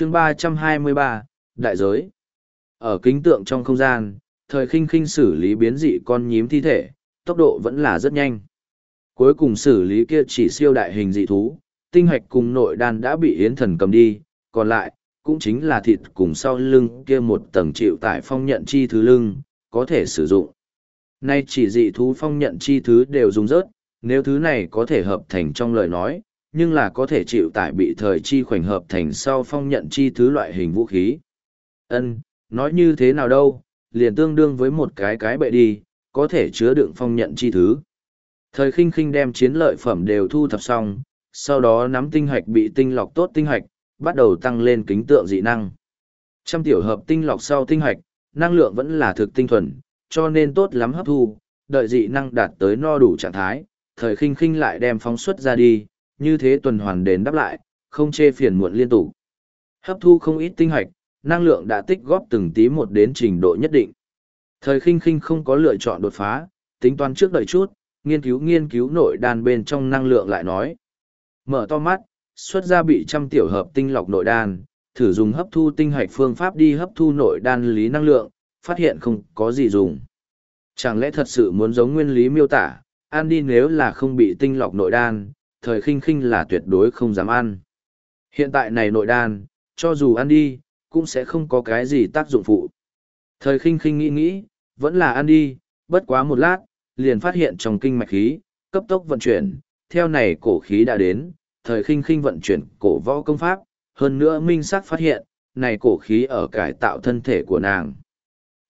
chương ba trăm hai mươi ba Đại giới Ở kính tượng trong không gian, thời khinh khinh xử lý biến dị con nhím thi thể, tốc độ vẫn là rất nhanh. Cuối cùng xử lý kia chỉ siêu đại hình dị thú, tinh hoạch cùng nội đan đã bị yến thần cầm đi, còn lại, cũng chính là thịt cùng sau lưng kia một tầng chịu tải phong nhận chi thứ lưng, có thể sử dụng. Nay chỉ dị thú phong nhận chi thứ đều dùng rớt, nếu thứ này có thể hợp thành trong lời nói, nhưng là có thể chịu tải bị thời chi khoảnh hợp thành sau phong nhận chi thứ loại hình vũ khí. Ân, nói như thế nào đâu, liền tương đương với một cái cái bệ đi, có thể chứa đựng phong nhận chi thứ. Thời khinh khinh đem chiến lợi phẩm đều thu thập xong, sau đó nắm tinh hạch bị tinh lọc tốt tinh hạch, bắt đầu tăng lên kính tượng dị năng. Trăm tiểu hợp tinh lọc sau tinh hạch, năng lượng vẫn là thực tinh thuần, cho nên tốt lắm hấp thu, đợi dị năng đạt tới no đủ trạng thái, thời khinh khinh lại đem phóng xuất ra đi, như thế tuần hoàn đến đáp lại, không chê phiền muộn liên tục. Hấp thu không ít tinh hạch, năng lượng đã tích góp từng tí một đến trình độ nhất định. Thời khinh khinh không có lựa chọn đột phá, tính toán trước đợi chút, nghiên cứu nghiên cứu nội đan bên trong năng lượng lại nói. Mở to mắt, xuất ra bị trăm tiểu hợp tinh lọc nội đan, thử dùng hấp thu tinh hạch phương pháp đi hấp thu nội đan lý năng lượng, phát hiện không có gì dùng. Chẳng lẽ thật sự muốn giống nguyên lý miêu tả, ăn đi nếu là không bị tinh lọc nội đan, thời khinh khinh là tuyệt đối không dám ăn. Hiện tại này nội đan, cho dù ăn đi, cũng sẽ không có cái gì tác dụng phụ. Thời khinh khinh nghĩ nghĩ, vẫn là ăn đi, bất quá một lát, liền phát hiện trong kinh mạch khí, cấp tốc vận chuyển, theo này cổ khí đã đến, thời khinh khinh vận chuyển cổ võ công pháp, hơn nữa minh sắc phát hiện, này cổ khí ở cải tạo thân thể của nàng.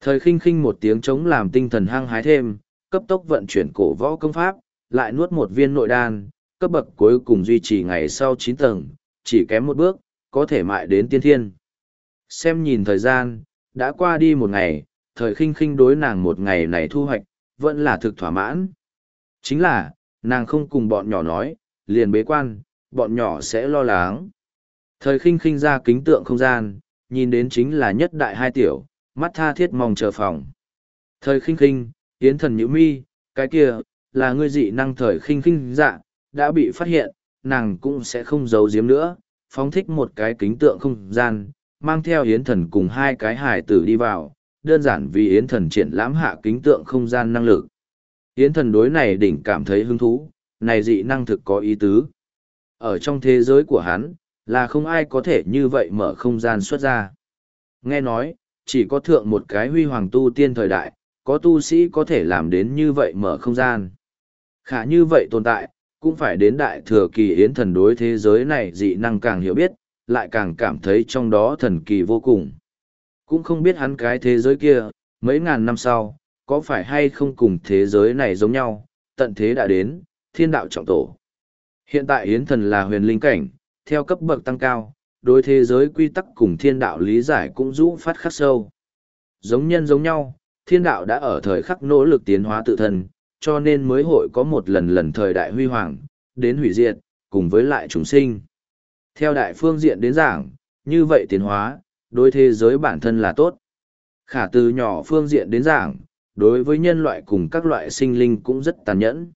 Thời khinh khinh một tiếng chống làm tinh thần hăng hái thêm, cấp tốc vận chuyển cổ võ công pháp, lại nuốt một viên nội đan, cấp bậc cuối cùng duy trì ngày sau chín tầng, chỉ kém một bước, có thể mại đến tiên thiên. Xem nhìn thời gian, đã qua đi một ngày, thời khinh khinh đối nàng một ngày này thu hoạch, vẫn là thực thỏa mãn. Chính là, nàng không cùng bọn nhỏ nói, liền bế quan, bọn nhỏ sẽ lo lắng. Thời khinh khinh ra kính tượng không gian, nhìn đến chính là nhất đại hai tiểu, mắt tha thiết mong chờ phòng. Thời khinh khinh, yến thần nhữ mi, cái kia, là ngươi dị năng thời khinh khinh dạ, đã bị phát hiện, nàng cũng sẽ không giấu giếm nữa, phóng thích một cái kính tượng không gian, mang theo yến thần cùng hai cái hải tử đi vào, đơn giản vì yến thần triển lãm hạ kính tượng không gian năng lực. Yến thần đối này đỉnh cảm thấy hứng thú, này dị năng thực có ý tứ. Ở trong thế giới của hắn, là không ai có thể như vậy mở không gian xuất ra. Nghe nói, chỉ có thượng một cái huy hoàng tu tiên thời đại, có tu sĩ có thể làm đến như vậy mở không gian. Khả như vậy tồn tại, cũng phải đến đại thừa kỳ yến thần đối thế giới này dị năng càng hiểu biết, lại càng cảm thấy trong đó thần kỳ vô cùng. Cũng không biết hắn cái thế giới kia, mấy ngàn năm sau, có phải hay không cùng thế giới này giống nhau, tận thế đã đến, thiên đạo trọng tổ. Hiện tại Yến Thần là huyền linh cảnh, theo cấp bậc tăng cao, đối thế giới quy tắc cùng thiên đạo lý giải cũng rũ phát khắc sâu. Giống nhân giống nhau, thiên đạo đã ở thời khắc nỗ lực tiến hóa tự thân, cho nên mới hội có một lần lần thời đại huy hoàng, đến hủy diệt, cùng với lại chúng sinh. Theo đại phương diện đến giảng, như vậy tiến hóa, đối thế giới bản thân là tốt. Khả từ nhỏ phương diện đến giảng, đối với nhân loại cùng các loại sinh linh cũng rất tàn nhẫn.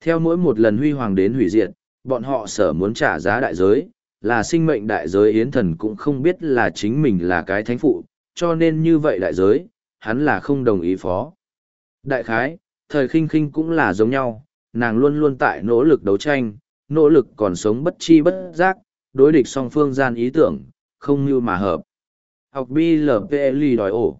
Theo mỗi một lần huy hoàng đến hủy diệt, bọn họ sở muốn trả giá đại giới, là sinh mệnh đại giới yến thần cũng không biết là chính mình là cái thánh phụ, cho nên như vậy đại giới, hắn là không đồng ý phó. Đại khái, thời khinh khinh cũng là giống nhau, nàng luôn luôn tại nỗ lực đấu tranh, nỗ lực còn sống bất chi bất giác, đối địch song phương gian ý tưởng, không như mà hợp. Học BLPLI đòi ổ.